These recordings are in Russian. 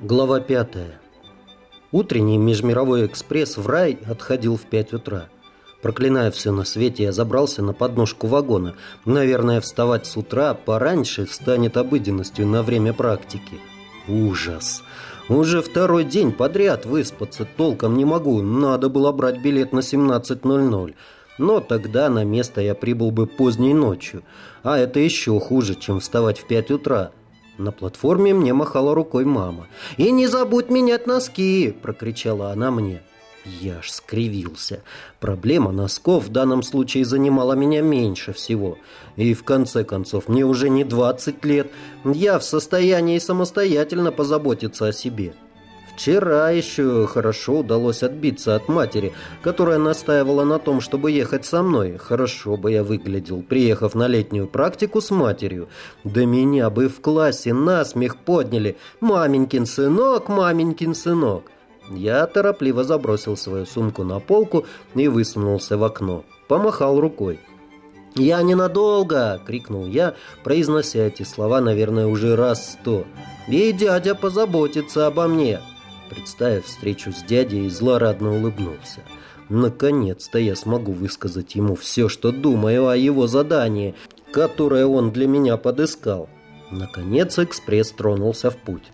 Глава 5. Утренний межмировой экспресс в рай отходил в 5 утра. Проклиная все на свете, я забрался на подножку вагона. Наверное, вставать с утра пораньше станет обыденностью на время практики. Ужас! Уже второй день подряд выспаться толком не могу. Надо было брать билет на 17.00. Но тогда на место я прибыл бы поздней ночью. А это еще хуже, чем вставать в 5 утра. На платформе мне махала рукой мама. «И не забудь менять носки!» – прокричала она мне. Я аж скривился. Проблема носков в данном случае занимала меня меньше всего. И в конце концов, мне уже не 20 лет. Я в состоянии самостоятельно позаботиться о себе. Вчера еще хорошо удалось отбиться от матери, которая настаивала на том, чтобы ехать со мной. Хорошо бы я выглядел, приехав на летнюю практику с матерью. Да меня бы в классе насмех подняли. «Маменькин сынок, маменькин сынок». Я торопливо забросил свою сумку на полку и высунулся в окно. Помахал рукой. «Я ненадолго!» — крикнул я, произнося эти слова, наверное, уже раз сто. «И дядя позаботится обо мне!» Представив встречу с дядей, злорадно улыбнулся. Наконец-то я смогу высказать ему все, что думаю о его задании, которое он для меня подыскал. Наконец экспресс тронулся в путь.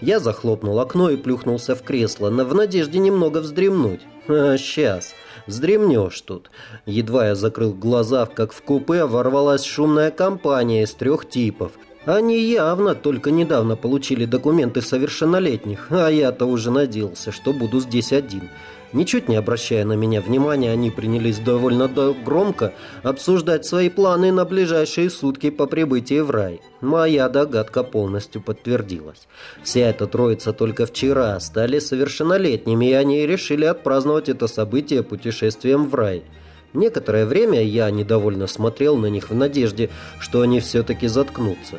Я захлопнул окно и плюхнулся в кресло, в надежде немного вздремнуть. А, сейчас, вздремнешь тут. Едва я закрыл глаза, как в купе ворвалась шумная компания из трех типов – они явно только недавно получили документы совершеннолетних, а я-то уже надеялся, что буду здесь один. Ничуть не обращая на меня внимания, они принялись довольно громко обсуждать свои планы на ближайшие сутки по прибытии в рай. Моя догадка полностью подтвердилась. Вся эта троица только вчера стали совершеннолетними, и они решили отпраздновать это событие путешествием в рай. Некоторое время я недовольно смотрел на них в надежде, что они все-таки заткнутся.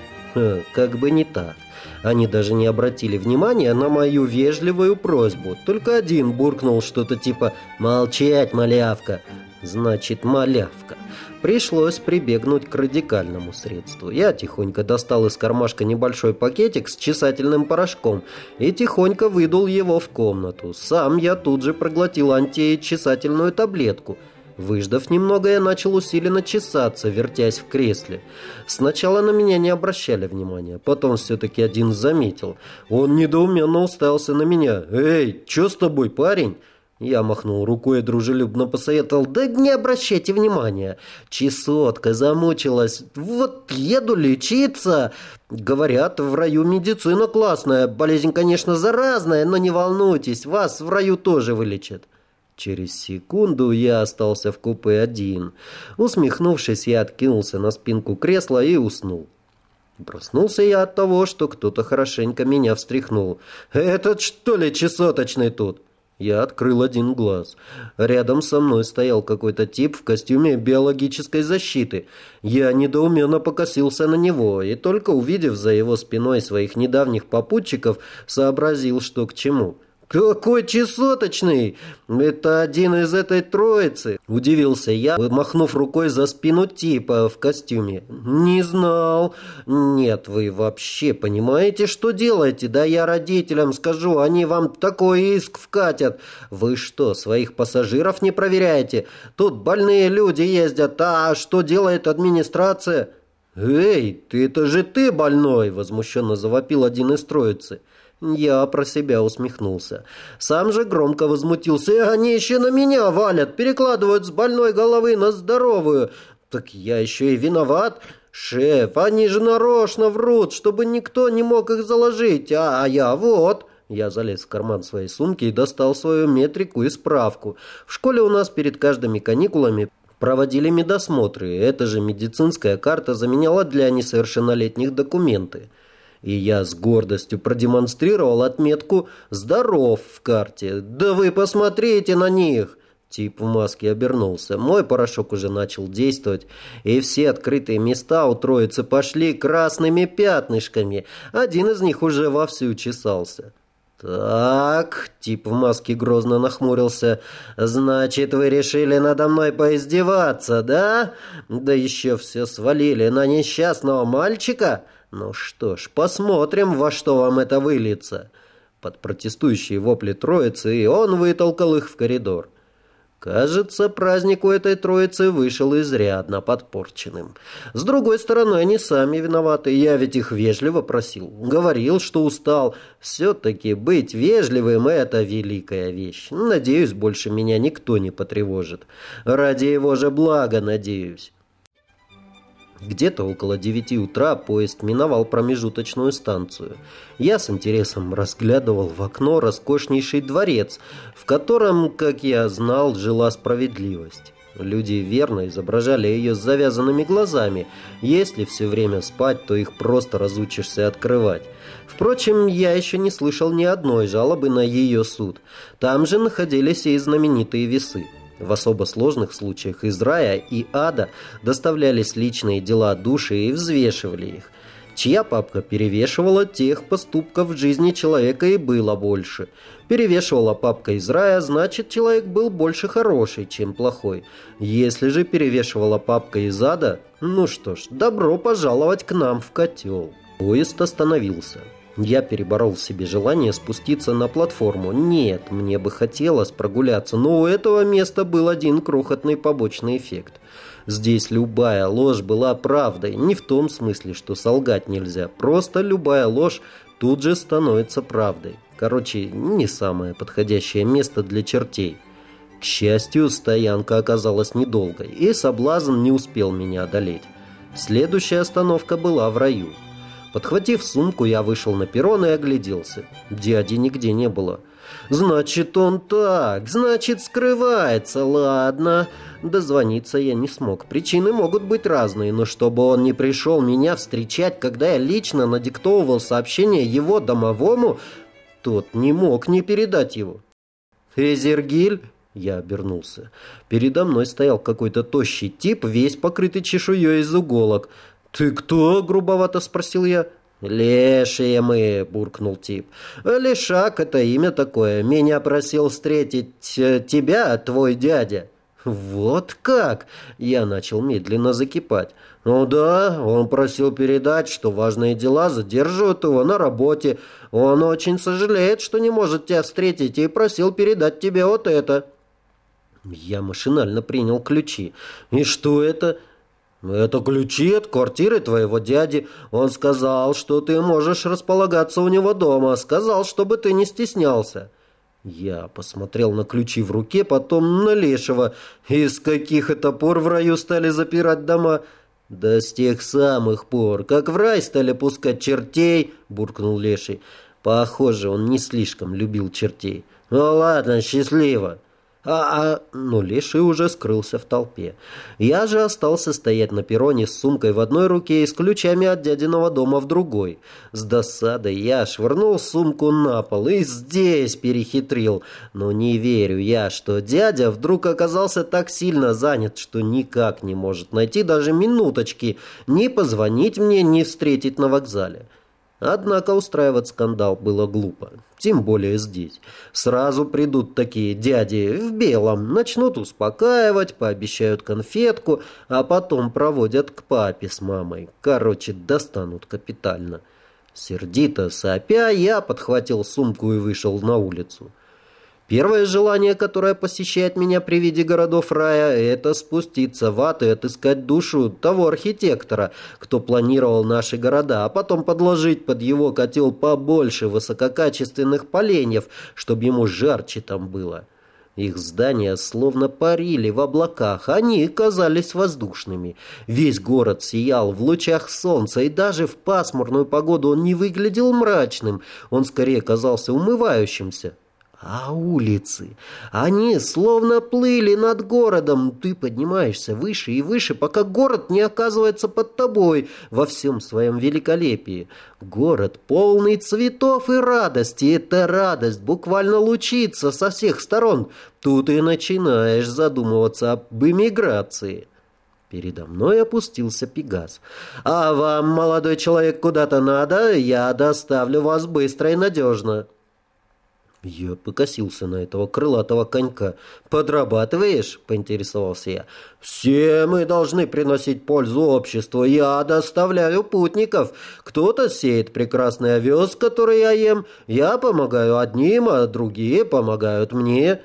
Как бы не так. Они даже не обратили внимания на мою вежливую просьбу. Только один буркнул что-то типа «Молчать, малявка!» Значит, малявка. Пришлось прибегнуть к радикальному средству. Я тихонько достал из кармашка небольшой пакетик с чесательным порошком и тихонько выдул его в комнату. Сам я тут же проглотил античесательную таблетку – Выждав немного, я начал усиленно чесаться, вертясь в кресле. Сначала на меня не обращали внимания, потом все-таки один заметил. Он недоуменно уставился на меня. «Эй, что с тобой, парень?» Я махнул рукой и дружелюбно посоветовал. «Да не обращайте внимания. Чесотка замучилась. Вот еду лечиться. Говорят, в раю медицина классная. Болезнь, конечно, заразная, но не волнуйтесь, вас в раю тоже вылечат». Через секунду я остался в купе один. Усмехнувшись, я откинулся на спинку кресла и уснул. Проснулся я от того, что кто-то хорошенько меня встряхнул. «Этот что ли чесоточный тут?» Я открыл один глаз. Рядом со мной стоял какой-то тип в костюме биологической защиты. Я недоуменно покосился на него, и только увидев за его спиной своих недавних попутчиков, сообразил, что к чему. «Какой чесоточный! Это один из этой троицы!» Удивился я, махнув рукой за спину типа в костюме. «Не знал. Нет, вы вообще понимаете, что делаете? Да я родителям скажу, они вам такой иск вкатят. Вы что, своих пассажиров не проверяете? Тут больные люди ездят, а что делает администрация?» «Эй, ты это же ты больной!» – возмущенно завопил один из троицы. Я про себя усмехнулся. Сам же громко возмутился. «Они еще на меня валят, перекладывают с больной головы на здоровую. Так я еще и виноват. Шеф, они же нарочно врут, чтобы никто не мог их заложить. А, а я вот...» Я залез в карман своей сумки и достал свою метрику и справку. В школе у нас перед каждыми каникулами проводили медосмотры. Эта же медицинская карта заменяла для несовершеннолетних документы и я с гордостью продемонстрировал отметку «Здоров» в карте. «Да вы посмотрите на них!» Тип в маске обернулся. Мой порошок уже начал действовать, и все открытые места у троицы пошли красными пятнышками. Один из них уже вовсю чесался. «Так», — тип в маске грозно нахмурился, — «значит, вы решили надо мной поиздеваться, да? Да еще все свалили на несчастного мальчика? Ну что ж, посмотрим, во что вам это выльется». под протестующие вопли троицы, и он вытолкал их в коридор. Кажется, праздник у этой троицы вышел изрядно подпорченным. С другой стороны, они сами виноваты. Я ведь их вежливо просил. Говорил, что устал. Все-таки быть вежливым — это великая вещь. Надеюсь, больше меня никто не потревожит. Ради его же блага, надеюсь. Где-то около девяти утра поезд миновал промежуточную станцию. Я с интересом разглядывал в окно роскошнейший дворец, в котором, как я знал, жила справедливость. Люди верно изображали ее с завязанными глазами. Если все время спать, то их просто разучишься открывать. Впрочем, я еще не слышал ни одной жалобы на ее суд. Там же находились и знаменитые весы. В особо сложных случаях из рая и ада доставлялись личные дела души и взвешивали их. Чья папка перевешивала, тех поступков в жизни человека и было больше. Перевешивала папка из рая, значит, человек был больше хороший, чем плохой. Если же перевешивала папка из ада, ну что ж, добро пожаловать к нам в котел. Поезд остановился. Я переборол в себе желание спуститься на платформу. Нет, мне бы хотелось прогуляться, но у этого места был один крохотный побочный эффект. Здесь любая ложь была правдой, не в том смысле, что солгать нельзя, просто любая ложь тут же становится правдой. Короче, не самое подходящее место для чертей. К счастью, стоянка оказалась недолгой, и соблазн не успел меня одолеть. Следующая остановка была в раю. Подхватив сумку, я вышел на перрон и огляделся. Дяди нигде не было. «Значит, он так, значит, скрывается, ладно». Дозвониться я не смог. Причины могут быть разные, но чтобы он не пришел меня встречать, когда я лично надиктовывал сообщение его домовому, тот не мог не передать его. «Эзергиль?» Я обернулся. Передо мной стоял какой-то тощий тип, весь покрытый чешуей из уголок. «Ты кто?» — грубовато спросил я. «Лешие мы», — буркнул тип. «Лешак — это имя такое. Меня просил встретить э, тебя, твой дядя». «Вот как?» — я начал медленно закипать. «Ну да, он просил передать, что важные дела задерживают его на работе. Он очень сожалеет, что не может тебя встретить, и просил передать тебе вот это». Я машинально принял ключи. «И что это?» «Это ключи от квартиры твоего дяди. Он сказал, что ты можешь располагаться у него дома. Сказал, чтобы ты не стеснялся». Я посмотрел на ключи в руке, потом на Лешего. Из каких это пор в раю стали запирать дома? «Да с тех самых пор, как в рай стали пускать чертей», — буркнул Леший. Похоже, он не слишком любил чертей. «Ну ладно, счастливо». А, а, но Леший уже скрылся в толпе. Я же остался стоять на перроне с сумкой в одной руке и с ключами от дядиного дома в другой. С досадой я швырнул сумку на пол и здесь перехитрил. Но не верю я, что дядя вдруг оказался так сильно занят, что никак не может найти даже минуточки ни позвонить мне, ни встретить на вокзале. Однако устраивать скандал было глупо. Тем более здесь. Сразу придут такие дяди в белом, начнут успокаивать, пообещают конфетку, а потом проводят к папе с мамой. Короче, достанут капитально. Сердито сопя, я подхватил сумку и вышел на улицу. Первое желание, которое посещает меня при виде городов рая, это спуститься в ад и отыскать душу того архитектора, кто планировал наши города, а потом подложить под его котел побольше высококачественных поленьев, чтобы ему жарче там было. Их здания словно парили в облаках, они казались воздушными. Весь город сиял в лучах солнца, и даже в пасмурную погоду он не выглядел мрачным, он скорее казался умывающимся. А улицы, они словно плыли над городом. Ты поднимаешься выше и выше, пока город не оказывается под тобой во всем своем великолепии. Город полный цветов и радости. Эта радость буквально лучится со всех сторон. Тут и начинаешь задумываться об эмиграции. Передо мной опустился Пегас. «А вам, молодой человек, куда-то надо? Я доставлю вас быстро и надежно». Я покосился на этого крылатого конька. «Подрабатываешь?» — поинтересовался я. «Все мы должны приносить пользу обществу. Я доставляю путников. Кто-то сеет прекрасный овес, который я ем. Я помогаю одним, а другие помогают мне».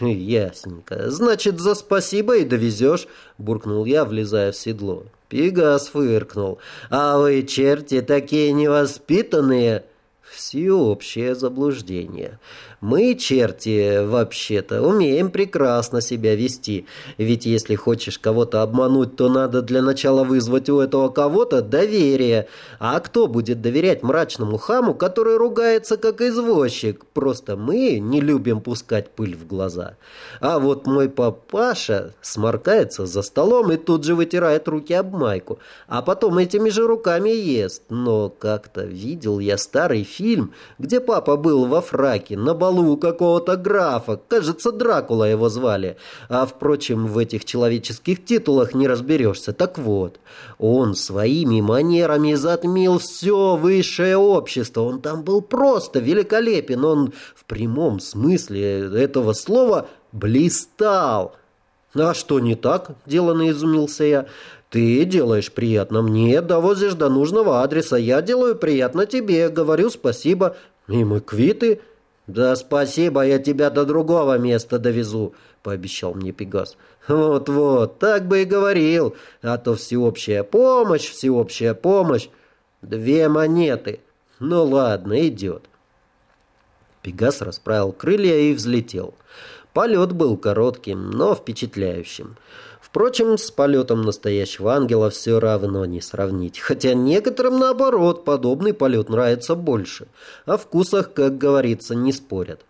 «Ясненько. Значит, за спасибо и довезешь», — буркнул я, влезая в седло. Пегас фыркнул. «А вы, черти, такие невоспитанные!» Всеобщее заблуждение. Мы, черти, вообще-то, умеем прекрасно себя вести. Ведь если хочешь кого-то обмануть, то надо для начала вызвать у этого кого-то доверие. А кто будет доверять мрачному хаму, который ругается как извозчик? Просто мы не любим пускать пыль в глаза. А вот мой папаша сморкается за столом и тут же вытирает руки об майку. А потом этими же руками ест. Но как-то видел я старый фильм, где папа был во фраке на балу балу какого-то графа. Кажется, Дракула его звали. А, впрочем, в этих человеческих титулах не разберешься. Так вот, он своими манерами затмил все высшее общество. Он там был просто великолепен. Он в прямом смысле этого слова блистал. «А что не так?» – деланно изумился я. «Ты делаешь приятно мне, довозишь до нужного адреса. Я делаю приятно тебе, говорю спасибо. И мы квиты». «Да спасибо, я тебя до другого места довезу», — пообещал мне Пегас. «Вот-вот, так бы и говорил, а то всеобщая помощь, всеобщая помощь. Две монеты. Ну ладно, идет». Пегас расправил крылья и взлетел. Полет был коротким, но впечатляющим. Впрочем, с полетом настоящего ангела все равно не сравнить. Хотя некоторым, наоборот, подобный полет нравится больше. О вкусах, как говорится, не спорят.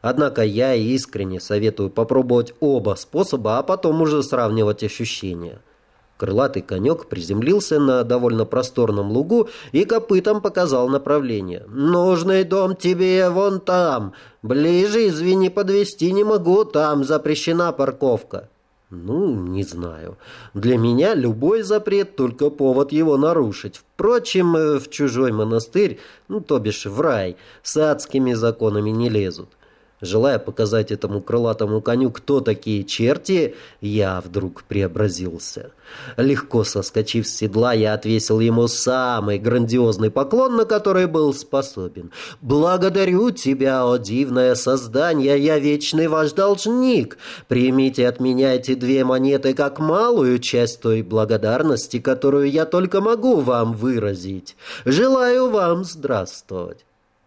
Однако я искренне советую попробовать оба способа, а потом уже сравнивать ощущения. Крылатый конек приземлился на довольно просторном лугу и копытом показал направление. «Нужный дом тебе вон там. Ближе, извини, подвести не могу, там запрещена парковка». Ну, не знаю. Для меня любой запрет только повод его нарушить. Впрочем, э, в чужой монастырь, ну, то бишь в рай, с адскими законами не лезут. Желая показать этому крылатому коню, кто такие черти, я вдруг преобразился. Легко соскочив с седла, я отвесил ему самый грандиозный поклон, на который был способен. «Благодарю тебя, о дивное создание, я вечный ваш должник. Примите от меня эти две монеты как малую часть той благодарности, которую я только могу вам выразить. Желаю вам здравствовать».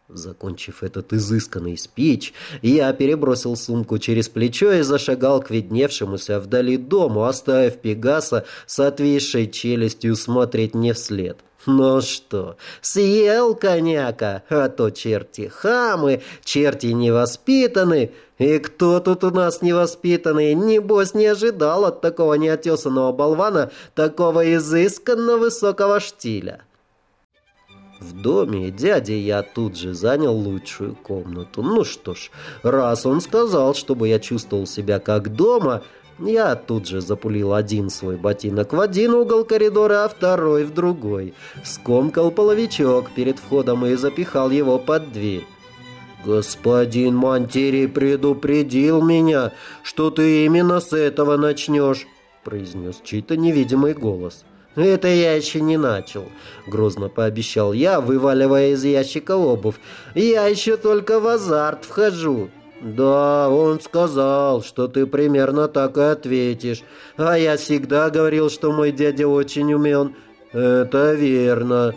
Закончив этот изысканный спич, я перебросил сумку через плечо и зашагал к видневшемуся вдали дому, оставив Пегаса с отвисшей челюстью смотреть мне вслед. Ну что, съел коняка, а то черти хамы, черти невоспитаны. И кто тут у нас невоспитанный? Небось, не ожидал от такого неотесанного болвана такого изысканно высокого штиля. В доме дяди я тут же занял лучшую комнату. Ну что ж, раз он сказал, чтобы я чувствовал себя как дома, я тут же запулил один свой ботинок в один угол коридора, а второй в другой. Скомкал половичок перед входом и запихал его под дверь. «Господин Мантери предупредил меня, что ты именно с этого начнешь», произнес чей-то невидимый голос. «Это я еще не начал», — грозно пообещал я, вываливая из ящика обувь. «Я еще только в азарт вхожу». «Да, он сказал, что ты примерно так и ответишь. А я всегда говорил, что мой дядя очень умен». «Это верно».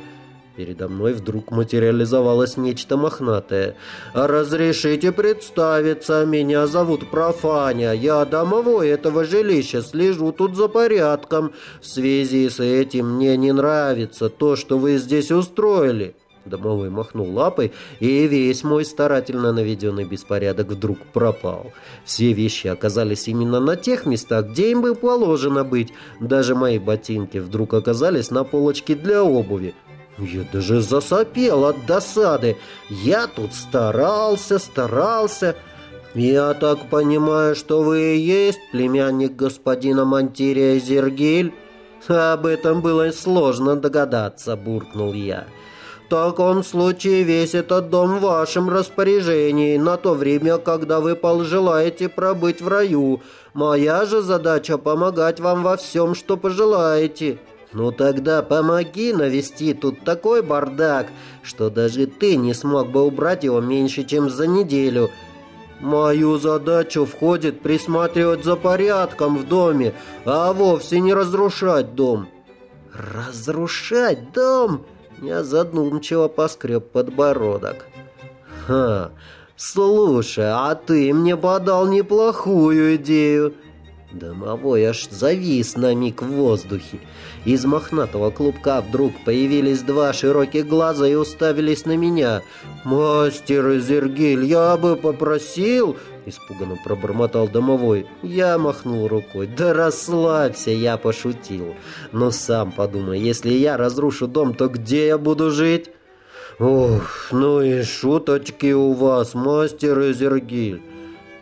Передо мной вдруг материализовалось нечто мохнатое. «Разрешите представиться, меня зовут Профаня. Я домовой этого жилища, слежу тут за порядком. В связи с этим мне не нравится то, что вы здесь устроили». Домовой махнул лапой, и весь мой старательно наведенный беспорядок вдруг пропал. Все вещи оказались именно на тех местах, где им бы положено быть. Даже мои ботинки вдруг оказались на полочке для обуви. Я даже засопел от досады. Я тут старался, старался. Я так понимаю, что вы и есть племянник господина Мантирия Зергиль? Об этом было сложно догадаться, буркнул я. таком случае весь этот дом в вашем распоряжении на то время, когда вы пожелаете пробыть в раю. Моя же задача помогать вам во всем, что пожелаете». «Ну тогда помоги навести тут такой бардак, что даже ты не смог бы убрать его меньше, чем за неделю». «Мою задачу входит присматривать за порядком в доме, а вовсе не разрушать дом». «Разрушать дом?» Я задумчиво поскреб подбородок. «Ха, слушай, а ты мне подал неплохую идею». Домовой аж завис на миг в воздухе. Из мохнатого клубка вдруг появились два широких глаза и уставились на меня. «Мастер Изергиль, я бы попросил...» Испуганно пробормотал домовой. Я махнул рукой. «Да расслабься, я пошутил. Но сам подумай, если я разрушу дом, то где я буду жить?» «Ух, ну и шуточки у вас, мастер Изергиль!»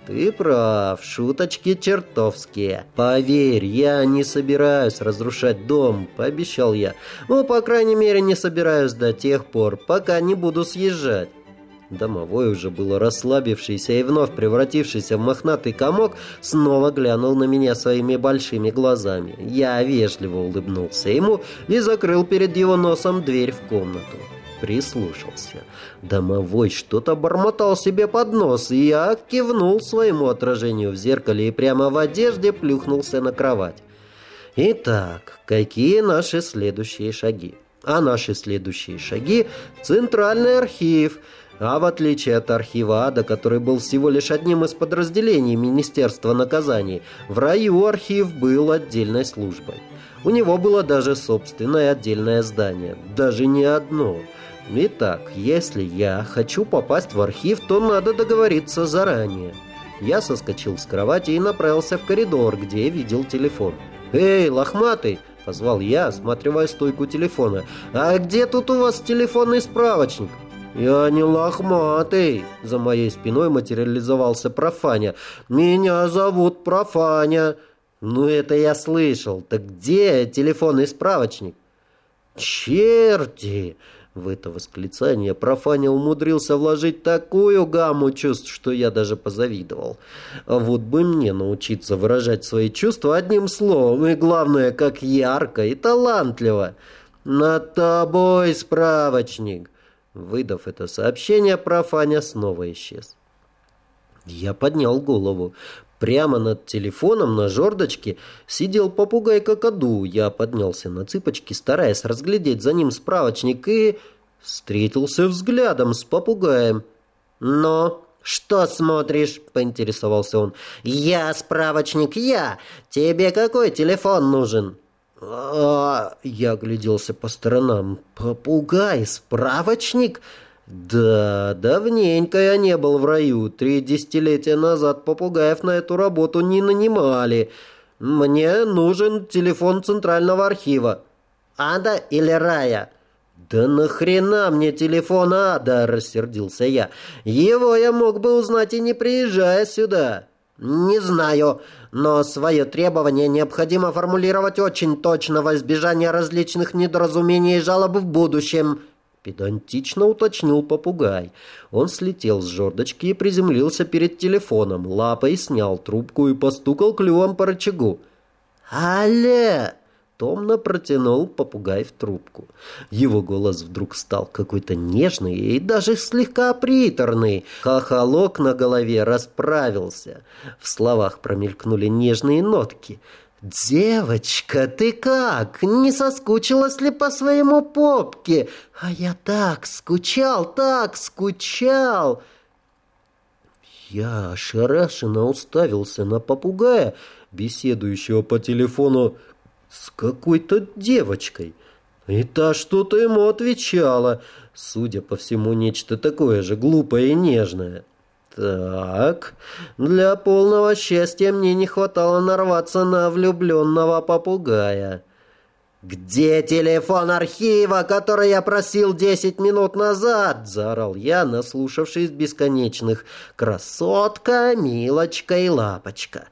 «Ты прав, шуточки чертовские. Поверь, я не собираюсь разрушать дом», — пообещал я. «Ну, по крайней мере, не собираюсь до тех пор, пока не буду съезжать». Домовой уже было расслабившийся и вновь превратившийся в мохнатый комок, снова глянул на меня своими большими глазами. Я вежливо улыбнулся ему и закрыл перед его носом дверь в комнату прислушался. Домовой что-то бормотал себе под нос, и я кивнул своему отражению в зеркале и прямо в одежде плюхнулся на кровать. Итак, какие наши следующие шаги? А наши следующие шаги – Центральный архив – а в отличие от архива ада, который был всего лишь одним из подразделений Министерства наказаний, в раю архив был отдельной службой. У него было даже собственное отдельное здание, даже не одно – Итак, если я хочу попасть в архив, то надо договориться заранее. Я соскочил с кровати и направился в коридор, где видел телефон. «Эй, лохматый!» – позвал я, осматривая стойку телефона. «А где тут у вас телефонный справочник?» «Я не лохматый!» За моей спиной материализовался Профаня. «Меня зовут Профаня!» «Ну, это я слышал. Так где телефонный справочник?» «Черти!» В это восклицание Профаня умудрился вложить такую гамму чувств, что я даже позавидовал. А вот бы мне научиться выражать свои чувства одним словом, и главное, как ярко и талантливо. «Над тобой справочник!» Выдав это сообщение, Профаня снова исчез. Я поднял голову. Прямо над телефоном на жердочке сидел попугай-какаду. Я поднялся на цыпочки, стараясь разглядеть за ним справочник, и встретился взглядом с попугаем. «Но что смотришь?» – поинтересовался он. «Я справочник, я! Тебе какой телефон нужен?» а, Я огляделся по сторонам. «Попугай, справочник?» Да, давненько я не был в раю. Три десятилетия назад попугаев на эту работу не нанимали. Мне нужен телефон центрального архива. Ада или Рая? Да нахрена мне телефон Ада, рассердился я. Его я мог бы узнать и не приезжая сюда. Не знаю, но свое требование необходимо формулировать очень точно во избежание различных недоразумений и жалоб в будущем. Педантично уточнил попугай. Он слетел с жердочки и приземлился перед телефоном, лапой снял трубку и постукал клювом по рычагу. «Алле!» Томно протянул попугай в трубку. Его голос вдруг стал какой-то нежный и даже слегка приторный. Хохолок на голове расправился. В словах промелькнули нежные нотки – «Девочка, ты как? Не соскучилась ли по своему попке? А я так скучал, так скучал!» Я ошарашенно уставился на попугая, беседующего по телефону с какой-то девочкой. И та что-то ему отвечала, судя по всему, нечто такое же глупое и нежное. Так, для полного счастья мне не хватало нарваться на влюбленного попугая. «Где телефон архива, который я просил десять минут назад?» – заорал я, наслушавшись бесконечных «красотка, милочка и лапочка».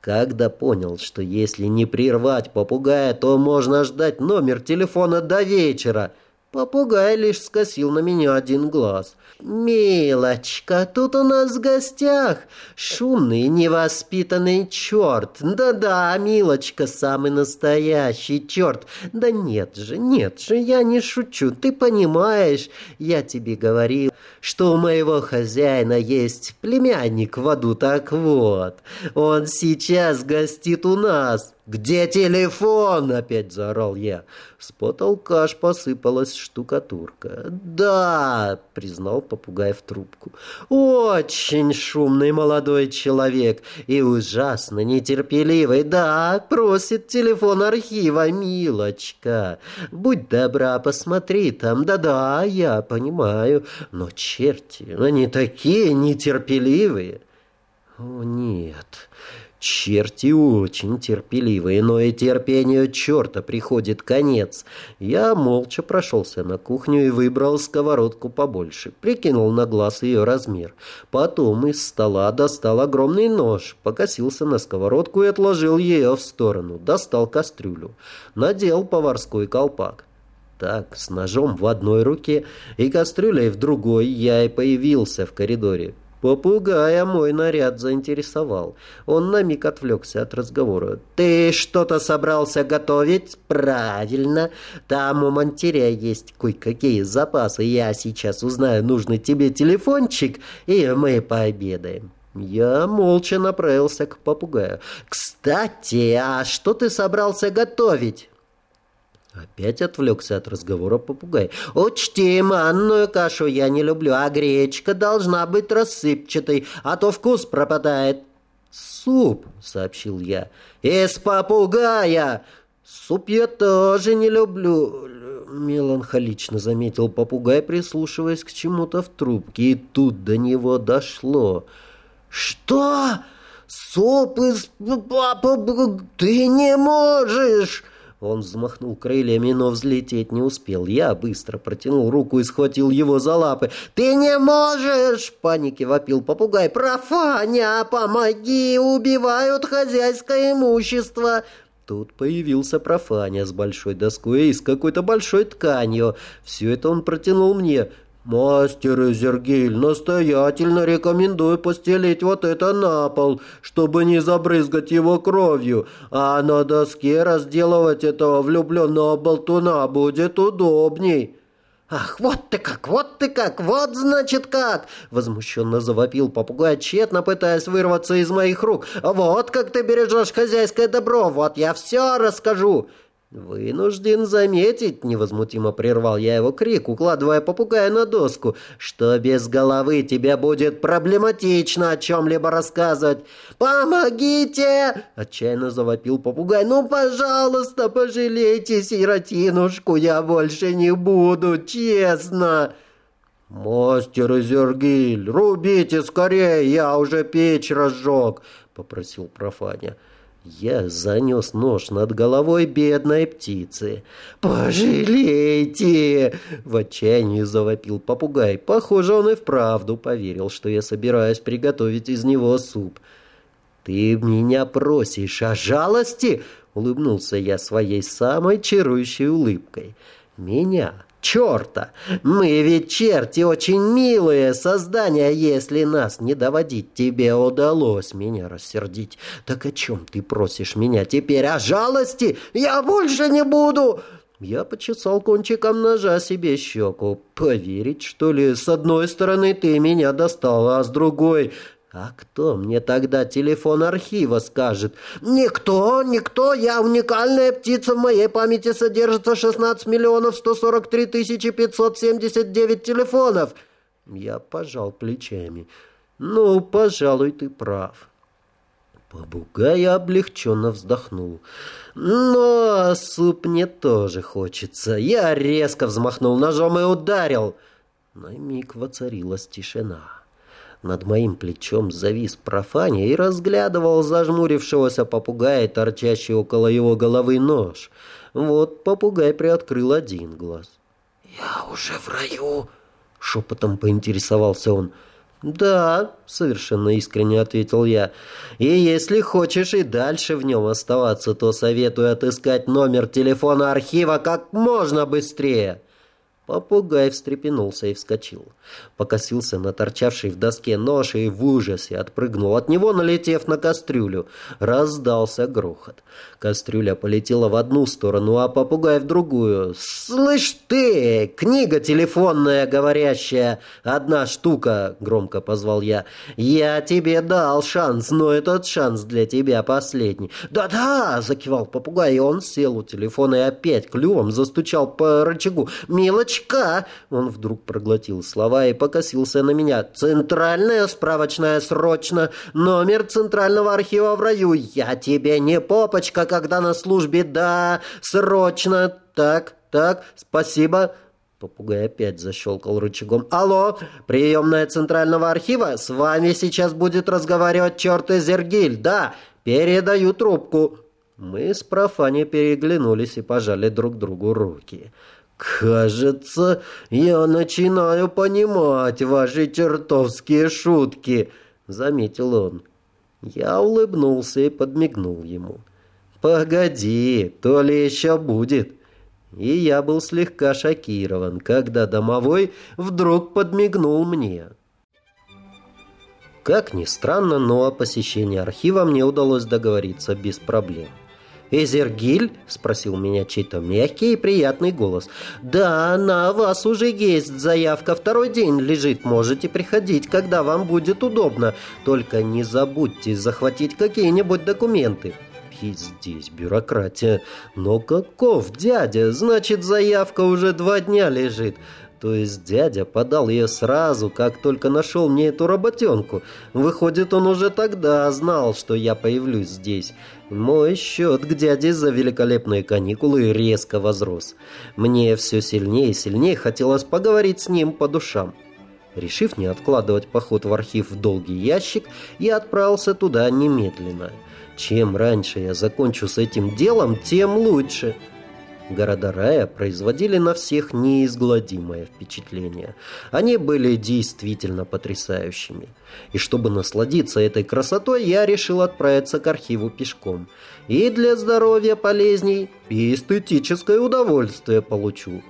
Когда понял, что если не прервать попугая, то можно ждать номер телефона до вечера – Попугай лишь скосил на меня один глаз. «Милочка, тут у нас в гостях шумный невоспитанный черт. Да-да, Милочка, самый настоящий черт. Да нет же, нет же, я не шучу, ты понимаешь, я тебе говорил, что у моего хозяина есть племянник в аду. Так вот, он сейчас гостит у нас». «Где телефон?» — опять заорал я. С потолка аж посыпалась штукатурка. «Да!» — признал попугай в трубку. «Очень шумный молодой человек и ужасно нетерпеливый. Да, просит телефон архива, милочка. Будь добра, посмотри там. Да-да, я понимаю. Но черти, они такие нетерпеливые». «О, нет!» Черти очень терпеливые, но и терпению черта приходит конец. Я молча прошелся на кухню и выбрал сковородку побольше, прикинул на глаз ее размер. Потом из стола достал огромный нож, покосился на сковородку и отложил ее в сторону, достал кастрюлю, надел поварской колпак. Так, с ножом в одной руке и кастрюлей в другой я и появился в коридоре. Попугая мой наряд заинтересовал. Он на миг отвлекся от разговора. «Ты что-то собрался готовить?» «Правильно. Там у Монтеря есть кое-какие запасы. Я сейчас узнаю нужный тебе телефончик, и мы пообедаем». Я молча направился к попугаю. «Кстати, а что ты собрался готовить?» Опять отвлекся от разговора попугай. «Учти, манную кашу я не люблю, а гречка должна быть рассыпчатой, а то вкус пропадает». «Суп», — сообщил я, — «из попугая». «Суп я тоже не люблю», — меланхолично заметил попугай, прислушиваясь к чему-то в трубке, и тут до него дошло. «Что? Суп из... Ты не можешь!» Он взмахнул крыльями, но взлететь не успел. Я быстро протянул руку и схватил его за лапы. «Ты не можешь!» — панике вопил попугай. «Профаня, помоги! Убивают хозяйское имущество!» Тут появился профаня с большой доской и с какой-то большой тканью. Все это он протянул мне. «Мастер Изергиль, настоятельно рекомендую постелить вот это на пол, чтобы не забрызгать его кровью, а на доске разделывать этого влюбленного болтуна будет удобней». «Ах, вот ты как, вот ты как, вот значит как!» Возмущенно завопил попугай, тщетно пытаясь вырваться из моих рук. «Вот как ты бережешь хозяйское добро, вот я все расскажу!» «Вынужден заметить», — невозмутимо прервал я его крик, укладывая попугая на доску, «что без головы тебе будет проблематично о чем-либо рассказывать». «Помогите!» — отчаянно завопил попугай. «Ну, пожалуйста, пожалейте сиротинушку, я больше не буду, честно!» «Мастер Изергиль, рубите скорее, я уже печь разжег», — попросил Профаня. Я занес нож над головой бедной птицы. «Пожалейте!» — в отчаянии завопил попугай. Похоже, он и вправду поверил, что я собираюсь приготовить из него суп. «Ты меня просишь о жалости?» — улыбнулся я своей самой чарующей улыбкой. «Меня, черта! Мы ведь черти очень милые создания, если нас не доводить. Тебе удалось меня рассердить. Так о чем ты просишь меня теперь? О жалости? Я больше не буду!» Я почесал кончиком ножа себе щеку. «Поверить, что ли? С одной стороны ты меня достал, а с другой а кто мне тогда телефон архива скажет? Никто, никто, я уникальная птица, в моей памяти содержится 16 миллионов 143 тысячи 579 телефонов. Я пожал плечами. Ну, пожалуй, ты прав. Попугай облегченно вздохнул. Но суп мне тоже хочется. Я резко взмахнул ножом и ударил. На миг воцарилась тишина. Над моим плечом завис профаня и разглядывал зажмурившегося попугая, торчащий около его головы нож. Вот попугай приоткрыл один глаз. «Я уже в раю?» — шепотом поинтересовался он. «Да», — совершенно искренне ответил я. «И если хочешь и дальше в нем оставаться, то советую отыскать номер телефона архива как можно быстрее». Попугай встрепенулся и вскочил. Покосился на торчавший в доске нож и в ужасе отпрыгнул от него, налетев на кастрюлю. Раздался грохот. Кастрюля полетела в одну сторону, а попугай в другую. «Слышь ты, книга телефонная говорящая, одна штука!» — громко позвал я. «Я тебе дал шанс, но этот шанс для тебя последний». «Да-да!» — закивал попугай, и он сел у телефона и опять клювом застучал по рычагу. «Милочка!» дурачка!» Он вдруг проглотил слова и покосился на меня. «Центральная справочная срочно! Номер Центрального архива в раю! Я тебе не попочка, когда на службе! Да, срочно! Так, так, спасибо!» Попугай опять защелкал рычагом. «Алло, приемная Центрального архива? С вами сейчас будет разговаривать черт из Зергиль. Да, передаю трубку». Мы с Профани переглянулись и пожали друг другу руки. «Кажется, я начинаю понимать ваши чертовские шутки», — заметил он. Я улыбнулся и подмигнул ему. «Погоди, то ли еще будет». И я был слегка шокирован, когда домовой вдруг подмигнул мне. Как ни странно, но о посещении архива мне удалось договориться без проблем. «Эзергиль?» — спросил меня чей-то мягкий и приятный голос. «Да, на вас уже есть заявка. Второй день лежит. Можете приходить, когда вам будет удобно. Только не забудьте захватить какие-нибудь документы». И здесь бюрократия. Но каков дядя? Значит, заявка уже два дня лежит. То есть дядя подал ее сразу, как только нашел мне эту работенку. Выходит, он уже тогда знал, что я появлюсь здесь. Мой счет к дяде за великолепные каникулы резко возрос. Мне все сильнее и сильнее хотелось поговорить с ним по душам. Решив не откладывать поход в архив в долгий ящик, я отправился туда немедленно. Чем раньше я закончу с этим делом, тем лучше. Города рая производили на всех неизгладимое впечатление. Они были действительно потрясающими. И чтобы насладиться этой красотой, я решил отправиться к архиву пешком. И для здоровья полезней, и эстетическое удовольствие получу.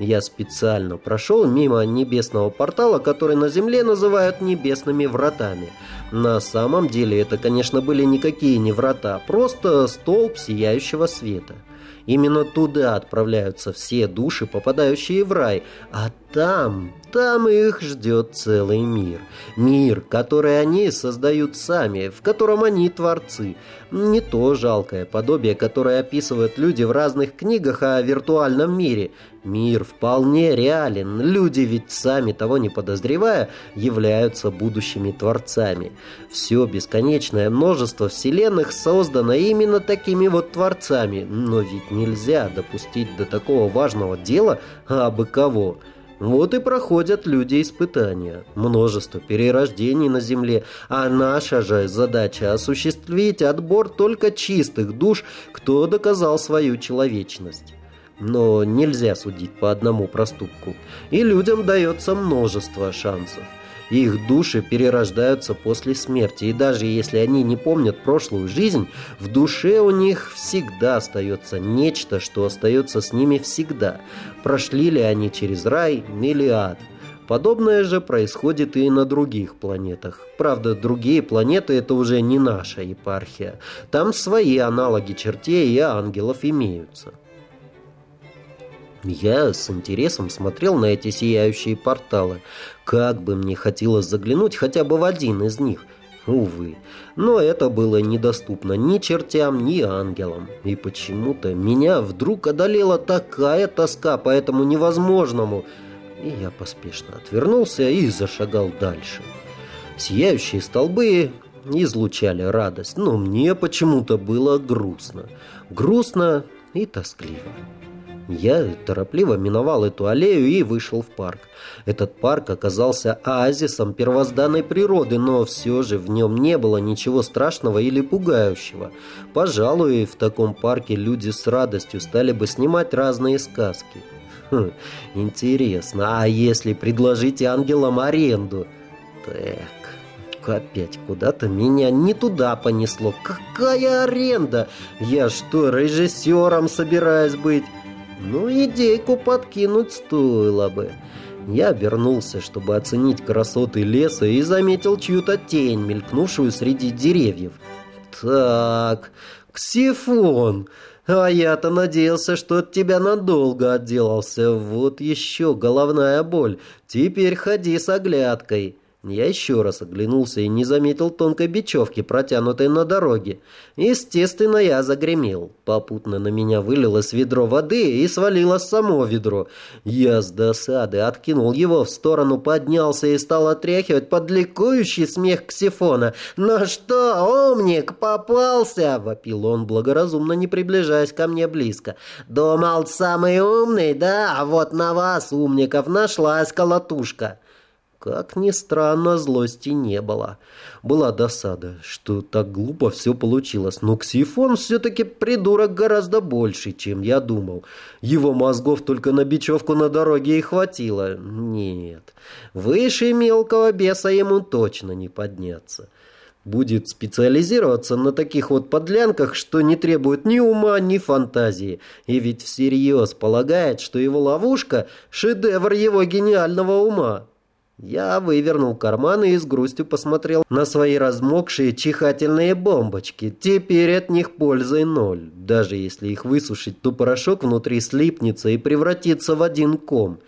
Я специально прошел мимо небесного портала, который на Земле называют небесными вратами. На самом деле это, конечно, были никакие не врата, просто столб сияющего света. Именно туда отправляются все души, попадающие в рай, а там, там их ждет целый мир. Мир, который они создают сами, в котором они творцы. Не то жалкое подобие, которое описывают люди в разных книгах о виртуальном мире. Мир вполне реален. Люди ведь сами того не подозревая, являются будущими творцами. Все бесконечное множество вселенных создано именно такими вот творцами. Но ведь нельзя допустить до такого важного дела абы кого. Вот и проходят люди испытания. Множество перерождений на Земле. А наша же задача осуществить отбор только чистых душ, кто доказал свою человечность. Но нельзя судить по одному проступку. И людям дается множество шансов. Их души перерождаются после смерти, и даже если они не помнят прошлую жизнь, в душе у них всегда остается нечто, что остается с ними всегда. Прошли ли они через рай или ад. Подобное же происходит и на других планетах. Правда, другие планеты это уже не наша епархия. Там свои аналоги чертей и ангелов имеются. Я с интересом смотрел на эти сияющие порталы. Как бы мне хотелось заглянуть хотя бы в один из них. Увы, но это было недоступно ни чертям, ни ангелам. И почему-то меня вдруг одолела такая тоска по этому невозможному. И я поспешно отвернулся и зашагал дальше. Сияющие столбы излучали радость, но мне почему-то было грустно. Грустно и тоскливо. Я торопливо миновал эту аллею и вышел в парк. Этот парк оказался оазисом первозданной природы, но все же в нем не было ничего страшного или пугающего. Пожалуй, в таком парке люди с радостью стали бы снимать разные сказки. Хм, интересно, а если предложить ангелам аренду? Так, опять куда-то меня не туда понесло. Какая аренда? Я что, режиссером собираюсь быть? Ну, идейку подкинуть стоило бы. Я обернулся, чтобы оценить красоты леса, и заметил чью-то тень, мелькнувшую среди деревьев. «Так, Ксифон, а я-то надеялся, что от тебя надолго отделался. Вот еще головная боль. Теперь ходи с оглядкой». Я еще раз оглянулся и не заметил тонкой бечевки, протянутой на дороге. Естественно, я загремел. Попутно на меня вылилось ведро воды и свалилось само ведро. Я с досады откинул его в сторону, поднялся и стал отряхивать под ликующий смех Ксифона. «Ну что, умник, попался!» — вопил он, благоразумно не приближаясь ко мне близко. «Думал, самый умный, да? А вот на вас, умников, нашлась колотушка!» Как ни странно, злости не было. Была досада, что так глупо все получилось, но Ксифон все-таки придурок гораздо больше, чем я думал. Его мозгов только на бечевку на дороге и хватило. Нет, выше мелкого беса ему точно не подняться. Будет специализироваться на таких вот подлянках, что не требует ни ума, ни фантазии. И ведь всерьез полагает, что его ловушка – шедевр его гениального ума. Я вывернул карманы и с грустью посмотрел на свои размокшие чихательные бомбочки. Теперь от них пользы ноль. Даже если их высушить, то порошок внутри слипнется и превратится в один ком.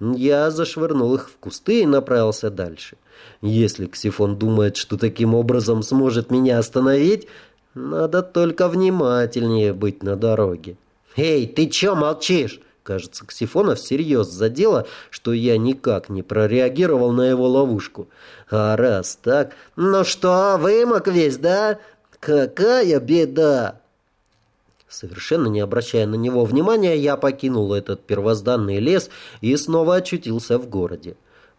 Я зашвырнул их в кусты и направился дальше. Если Ксифон думает, что таким образом сможет меня остановить, надо только внимательнее быть на дороге. «Эй, ты чё молчишь?» Кажется, Ксифона всерьез задело, что я никак не прореагировал на его ловушку. А раз так... «Ну что, вымок весь, да? Какая беда!» Совершенно не обращая на него внимания, я покинул этот первозданный лес и снова очутился в городе.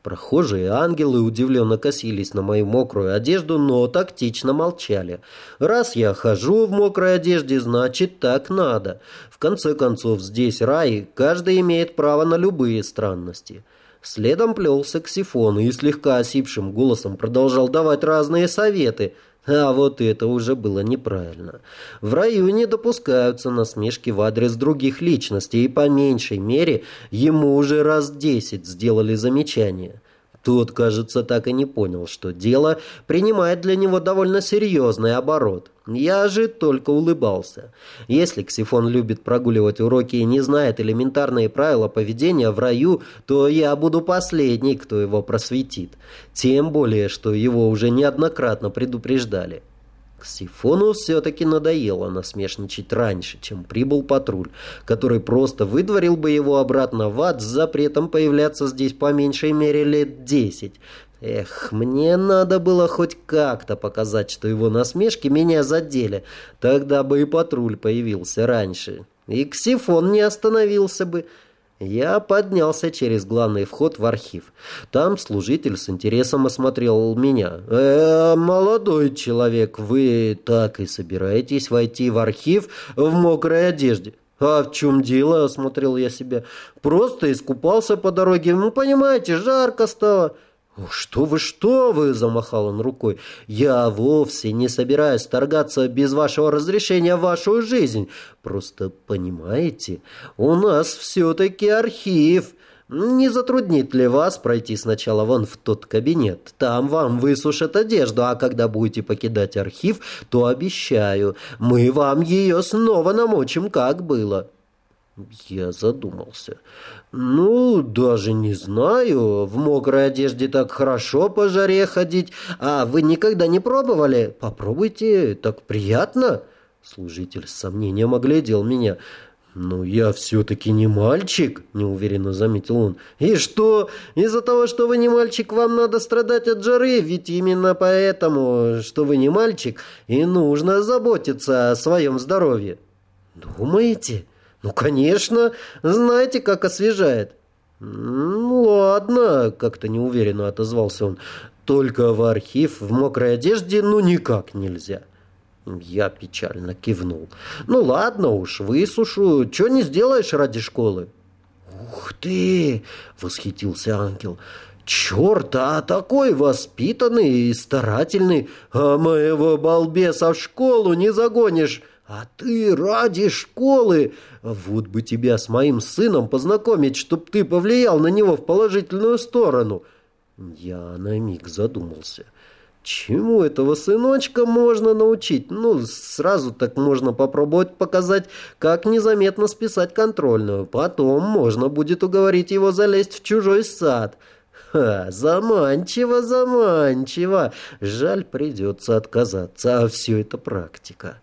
Прохожие ангелы удивленно косились на мою мокрую одежду, но тактично молчали. Раз я хожу в мокрой одежде, значит так надо. В конце концов, здесь рай, каждый имеет право на любые странности. Следом плелся к сифону и слегка осипшим голосом продолжал давать разные советы – а вот это уже было неправильно. В раю не допускаются насмешки в адрес других личностей, и по меньшей мере ему уже раз десять сделали замечание. Тот, кажется, так и не понял, что дело принимает для него довольно серьезный оборот. Я же только улыбался. Если Ксифон любит прогуливать уроки и не знает элементарные правила поведения в раю, то я буду последний, кто его просветит. Тем более, что его уже неоднократно предупреждали. Сифону все-таки надоело насмешничать раньше, чем прибыл патруль, который просто выдворил бы его обратно в ад с запретом появляться здесь по меньшей мере лет десять. Эх, мне надо было хоть как-то показать, что его насмешки меня задели. Тогда бы и патруль появился раньше. И Ксифон не остановился бы. Я поднялся через главный вход в архив. Там служитель с интересом осмотрел меня. «Э, молодой человек, вы так и собираетесь войти в архив в мокрой одежде?» «А в чем дело?» – осмотрел я себя. «Просто искупался по дороге. Ну, понимаете, жарко стало». «Что вы, что вы!» – замахал он рукой. «Я вовсе не собираюсь торгаться без вашего разрешения в вашу жизнь. Просто понимаете, у нас все-таки архив. Не затруднит ли вас пройти сначала вон в тот кабинет? Там вам высушат одежду, а когда будете покидать архив, то обещаю, мы вам ее снова намочим, как было». Я задумался. «Ну, даже не знаю. В мокрой одежде так хорошо по жаре ходить. А вы никогда не пробовали? Попробуйте, так приятно». Служитель с сомнением оглядел меня. «Ну, я все-таки не мальчик», — неуверенно заметил он. «И что? Из-за того, что вы не мальчик, вам надо страдать от жары? Ведь именно поэтому, что вы не мальчик, и нужно заботиться о своем здоровье». «Думаете?» «Ну, конечно. Знаете, как освежает». «Ну, ладно», — как-то неуверенно отозвался он. «Только в архив в мокрой одежде ну никак нельзя». Я печально кивнул. «Ну, ладно уж, высушу. Чего не сделаешь ради школы?» «Ух ты!» — восхитился ангел. «Черт, а такой воспитанный и старательный, а моего балбеса в школу не загонишь!» А ты ради школы! Вот бы тебя с моим сыном познакомить, чтоб ты повлиял на него в положительную сторону. Я на миг задумался. Чему этого сыночка можно научить? Ну, сразу так можно попробовать показать, как незаметно списать контрольную. Потом можно будет уговорить его залезть в чужой сад. Ха, заманчиво, заманчиво. Жаль, придется отказаться, а все это практика.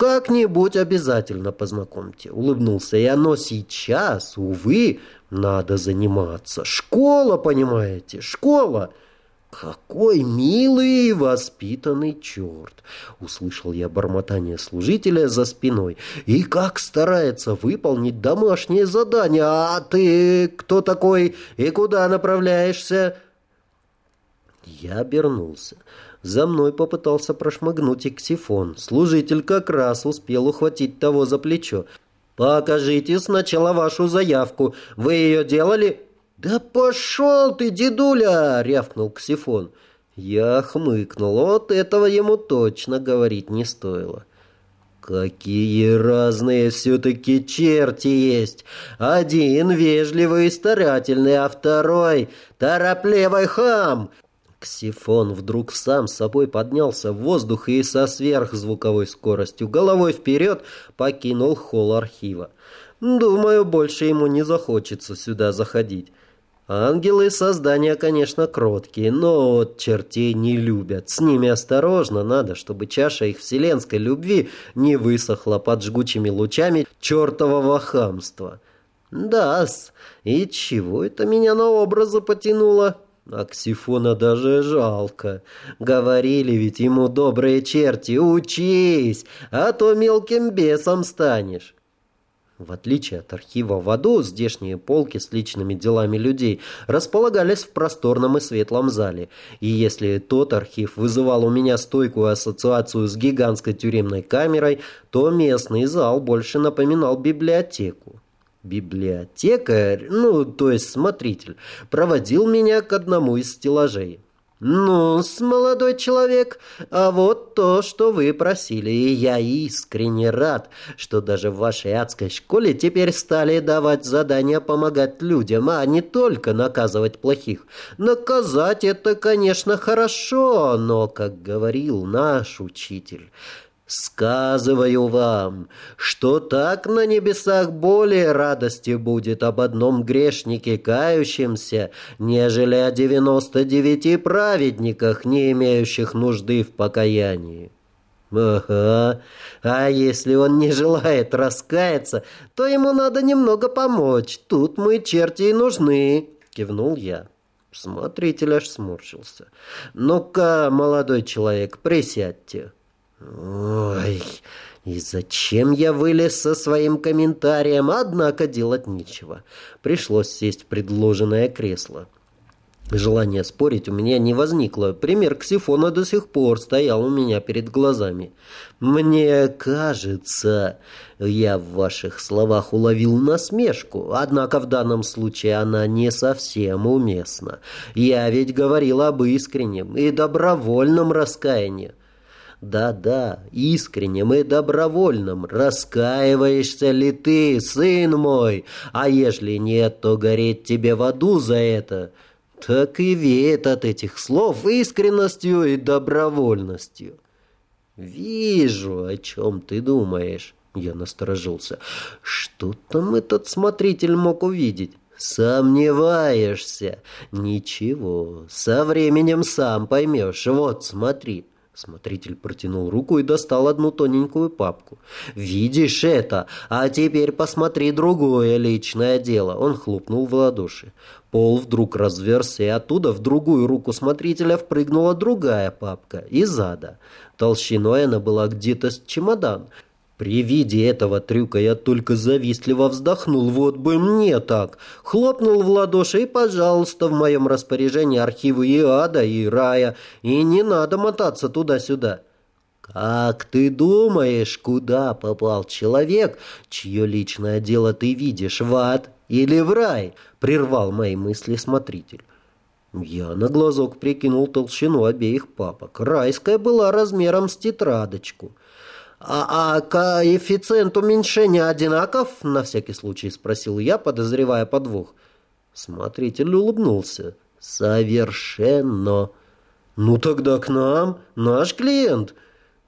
«Как-нибудь обязательно познакомьте», — улыбнулся я, «но сейчас, увы, надо заниматься. Школа, понимаете, школа». «Какой милый и воспитанный черт!» — услышал я бормотание служителя за спиной. «И как старается выполнить домашнее задание! А ты кто такой и куда направляешься?» Я обернулся. За мной попытался прошмыгнуть и ксифон. Служитель как раз успел ухватить того за плечо. «Покажите сначала вашу заявку. Вы ее делали?» «Да пошел ты, дедуля!» — рявкнул ксифон. Я хмыкнул. Вот этого ему точно говорить не стоило. Какие разные все-таки черти есть. Один вежливый и старательный, а второй торопливый хам. Ксифон вдруг сам с собой поднялся в воздух и со сверхзвуковой скоростью головой вперед покинул холл архива. Думаю, больше ему не захочется сюда заходить. Ангелы создания, конечно, кроткие, но от чертей не любят. С ними осторожно надо, чтобы чаша их вселенской любви не высохла под жгучими лучами чертового хамства. Да-с, и чего это меня на образы потянуло? Аксифона даже жалко. Говорили ведь ему добрые черти, учись, а то мелким бесом станешь. В отличие от архива в аду, здешние полки с личными делами людей располагались в просторном и светлом зале. И если тот архив вызывал у меня стойкую ассоциацию с гигантской тюремной камерой, то местный зал больше напоминал библиотеку. Библиотекарь, ну, то есть смотритель, проводил меня к одному из стеллажей. ну молодой человек, а вот то, что вы просили, и я искренне рад, что даже в вашей адской школе теперь стали давать задания помогать людям, а не только наказывать плохих. Наказать это, конечно, хорошо, но, как говорил наш учитель, Сказываю вам, что так на небесах более радости будет об одном грешнике кающемся, нежели о девяносто девяти праведниках, не имеющих нужды в покаянии. Ага, а если он не желает раскаяться, то ему надо немного помочь. Тут мы черти и нужны, кивнул я. Смотритель аж сморщился. Ну-ка, молодой человек, присядьте. Ой, и зачем я вылез со своим комментарием? Однако делать нечего. Пришлось сесть в предложенное кресло. Желания спорить у меня не возникло. Пример ксифона до сих пор стоял у меня перед глазами. «Мне кажется, я в ваших словах уловил насмешку, однако в данном случае она не совсем уместна. Я ведь говорил об искреннем и добровольном раскаянии. Да-да, искреннем и добровольным. Раскаиваешься ли ты, сын мой? А ежели нет, то гореть тебе в аду за это. Так и веет от этих слов искренностью и добровольностью. Вижу, о чем ты думаешь. Я насторожился. Что там этот смотритель мог увидеть? Сомневаешься? Ничего, со временем сам поймешь. Вот, смотри. Смотритель протянул руку и достал одну тоненькую папку. «Видишь это? А теперь посмотри другое личное дело». Он хлопнул в ладоши. Пол вдруг разверся, и оттуда в другую руку смотрителя впрыгнула другая папка, из ада. Толщиной она была где-то с чемодан. При виде этого трюка я только завистливо вздохнул. Вот бы мне так. Хлопнул в ладоши и, пожалуйста, в моем распоряжении архивы и ада, и рая. И не надо мотаться туда-сюда. «Как ты думаешь, куда попал человек, чье личное дело ты видишь, в ад или в рай?» — прервал мои мысли смотритель. Я на глазок прикинул толщину обеих папок. Райская была размером с тетрадочку. А, а коэффициент уменьшения одинаков?» — на всякий случай спросил я, подозревая подвох. Смотритель улыбнулся. «Совершенно!» «Ну тогда к нам, наш клиент!»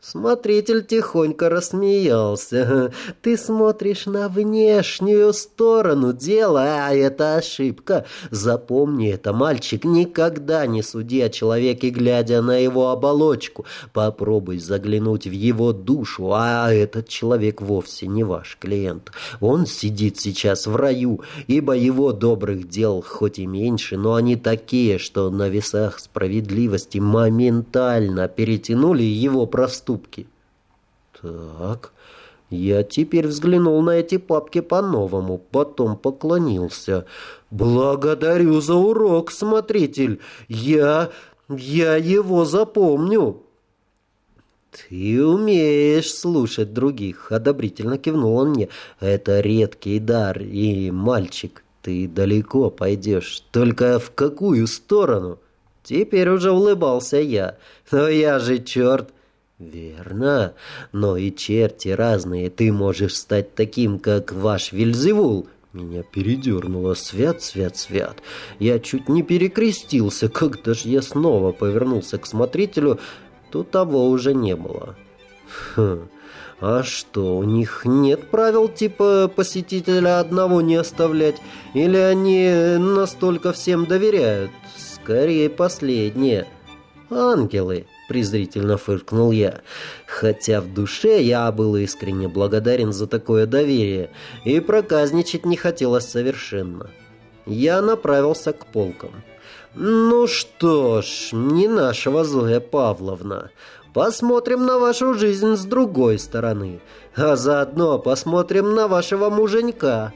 Смотритель тихонько рассмеялся. «Ты смотришь на внешнюю сторону дела, а это ошибка. Запомни это, мальчик, никогда не суди о человеке, глядя на его оболочку. Попробуй заглянуть в его душу, а этот человек вовсе не ваш клиент. Он сидит сейчас в раю, ибо его добрых дел хоть и меньше, но они такие, что на весах справедливости моментально перетянули его проступки поступки. Так, я теперь взглянул на эти папки по-новому, потом поклонился. Благодарю за урок, смотритель. Я... я его запомню. «Ты умеешь слушать других», — одобрительно кивнул он мне. «Это редкий дар, и, мальчик, ты далеко пойдешь. Только в какую сторону?» Теперь уже улыбался я. «Но я же черт!» «Верно, но и черти разные. Ты можешь стать таким, как ваш Вильзевул». Меня передернуло. Свят, свят, свят. Я чуть не перекрестился. Когда ж я снова повернулся к смотрителю, то того уже не было. Хм. А что, у них нет правил типа посетителя одного не оставлять? Или они настолько всем доверяют? Скорее последнее. Ангелы презрительно фыркнул я. Хотя в душе я был искренне благодарен за такое доверие, и проказничать не хотелось совершенно. Я направился к полкам. «Ну что ж, не нашего Зоя Павловна. Посмотрим на вашу жизнь с другой стороны, а заодно посмотрим на вашего муженька».